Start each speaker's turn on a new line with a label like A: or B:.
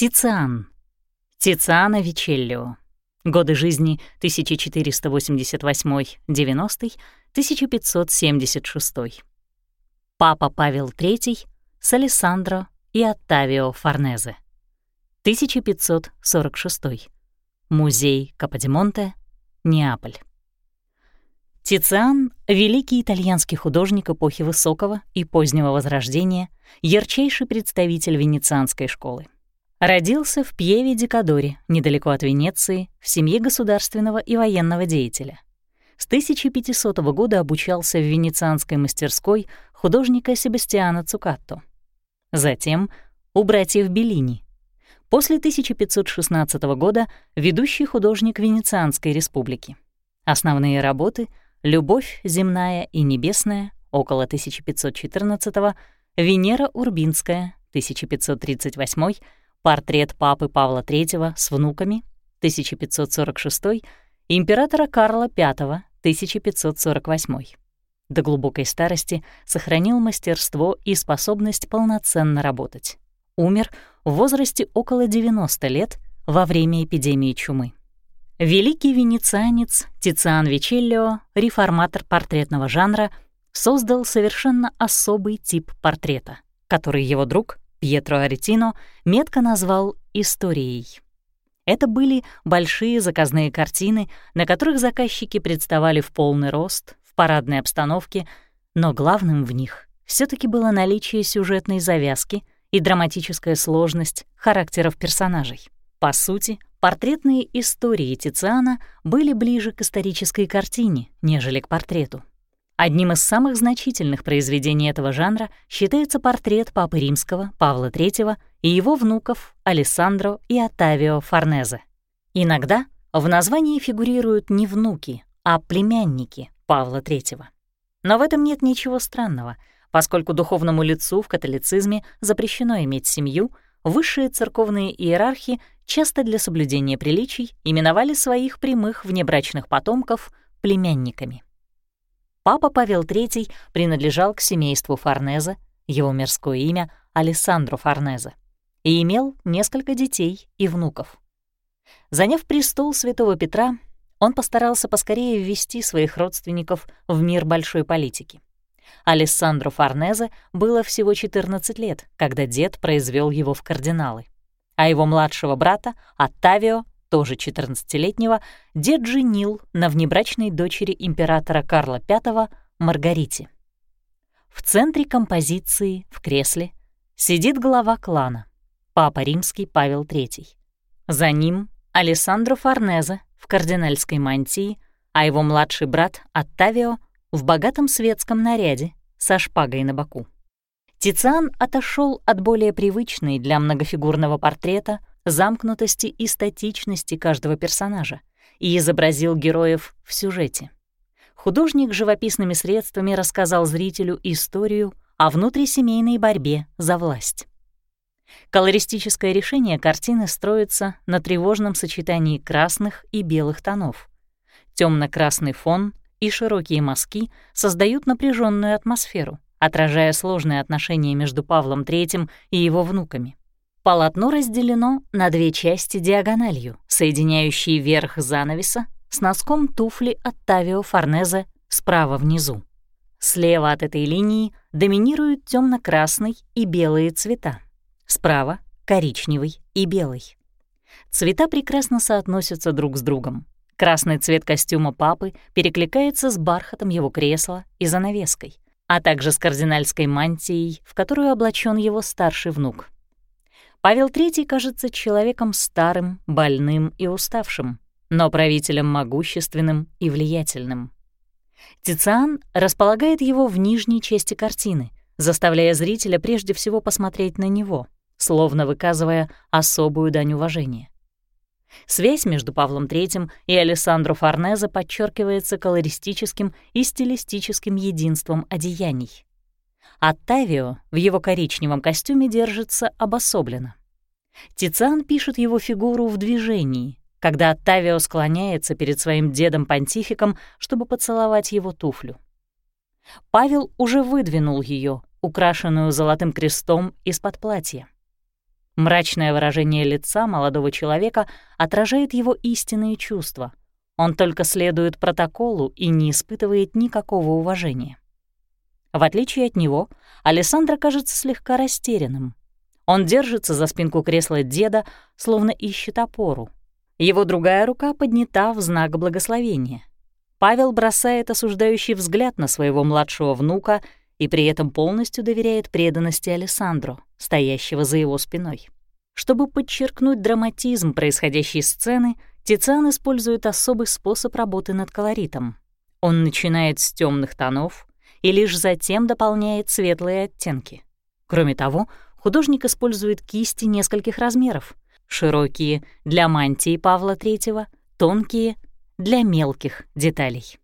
A: Тициан. Тициана Вичеллио. Годы жизни 1488-90, 1576. Папа Павел III с и Оттавио Форнезе. 1546. Музей Каподимонте, Неаполь. Тициан — великий итальянский художник эпохи Высокого и позднего Возрождения, ярчайший представитель венецианской школы. Родился в Пьеве-Дикадоре, недалеко от Венеции, в семье государственного и военного деятеля. С 1500 года обучался в венецианской мастерской художника Себастьяна Цукатто. Затем у братьев Беллини. После 1516 года ведущий художник Венецианской республики. Основные работы «Любовь земная и небесная» около 1514 «Венера Урбинская» 1538 портрет папы Павла III с внуками, 1546, императора Карла V, 1548. До глубокой старости сохранил мастерство и способность полноценно работать. Умер в возрасте около 90 лет во время эпидемии чумы. Великий венецианец Тициан Вичеллио, реформатор портретного жанра, создал совершенно особый тип портрета, который его друг Пьетро Аретино метко назвал «историей». Это были большие заказные картины, на которых заказчики представали в полный рост, в парадной обстановке, но главным в них все таки было наличие сюжетной завязки и драматическая сложность характеров персонажей. По сути, портретные истории Тициана были ближе к исторической картине, нежели к портрету. Одним из самых значительных произведений этого жанра считается портрет Папы Римского Павла III и его внуков Алессандро и Оттавио Форнезе. Иногда в названии фигурируют не внуки, а племянники Павла III. Но в этом нет ничего странного, поскольку духовному лицу в католицизме запрещено иметь семью, высшие церковные иерархи часто для соблюдения приличий именовали своих прямых внебрачных потомков племянниками. Папа Павел III принадлежал к семейству Форнезе, его мирское имя — Алессандро Форнезе, и имел несколько детей и внуков. Заняв престол святого Петра, он постарался поскорее ввести своих родственников в мир большой политики. Алессандро Форнезе было всего 14 лет, когда дед произвел его в кардиналы, а его младшего брата, Оттавио, тоже 14-летнего, дед женил на внебрачной дочери императора Карла V Маргарите. В центре композиции, в кресле, сидит глава клана, папа римский Павел III. За ним Алессандро Форнезе в кардинальской мантии, а его младший брат Оттавио в богатом светском наряде со шпагой на боку. Тициан отошел от более привычной для многофигурного портрета замкнутости и статичности каждого персонажа и изобразил героев в сюжете. Художник живописными средствами рассказал зрителю историю о внутрисемейной борьбе за власть. Колористическое решение картины строится на тревожном сочетании красных и белых тонов. Темно-красный фон и широкие мазки создают напряженную атмосферу, отражая сложные отношения между Павлом III и его внуками. Полотно разделено на две части диагональю, соединяющие верх занавеса с носком туфли от Тавио Форнезе справа внизу. Слева от этой линии доминируют темно красный и белые цвета, справа — коричневый и белый. Цвета прекрасно соотносятся друг с другом. Красный цвет костюма папы перекликается с бархатом его кресла и занавеской, а также с кардинальской мантией, в которую облачен его старший внук. Павел III кажется человеком старым, больным и уставшим, но правителем могущественным и влиятельным. Тициан располагает его в нижней части картины, заставляя зрителя прежде всего посмотреть на него, словно выказывая особую дань уважения. Связь между Павлом III и Алессандро Форнезе подчеркивается колористическим и стилистическим единством одеяний. Оттавио в его коричневом костюме держится обособленно. Тициан пишет его фигуру в движении, когда Оттавио склоняется перед своим дедом-понтификом, чтобы поцеловать его туфлю. Павел уже выдвинул ее, украшенную золотым крестом из-под платья. Мрачное выражение лица молодого человека отражает его истинные чувства. Он только следует протоколу и не испытывает никакого уважения. В отличие от него, Александра кажется слегка растерянным. Он держится за спинку кресла деда, словно ищет опору. Его другая рука поднята в знак благословения. Павел бросает осуждающий взгляд на своего младшего внука и при этом полностью доверяет преданности Александру, стоящего за его спиной. Чтобы подчеркнуть драматизм происходящей сцены, Тициан использует особый способ работы над колоритом. Он начинает с темных тонов и лишь затем дополняет светлые оттенки. Кроме того, художник использует кисти нескольких размеров. Широкие — для мантии Павла III, тонкие — для мелких деталей.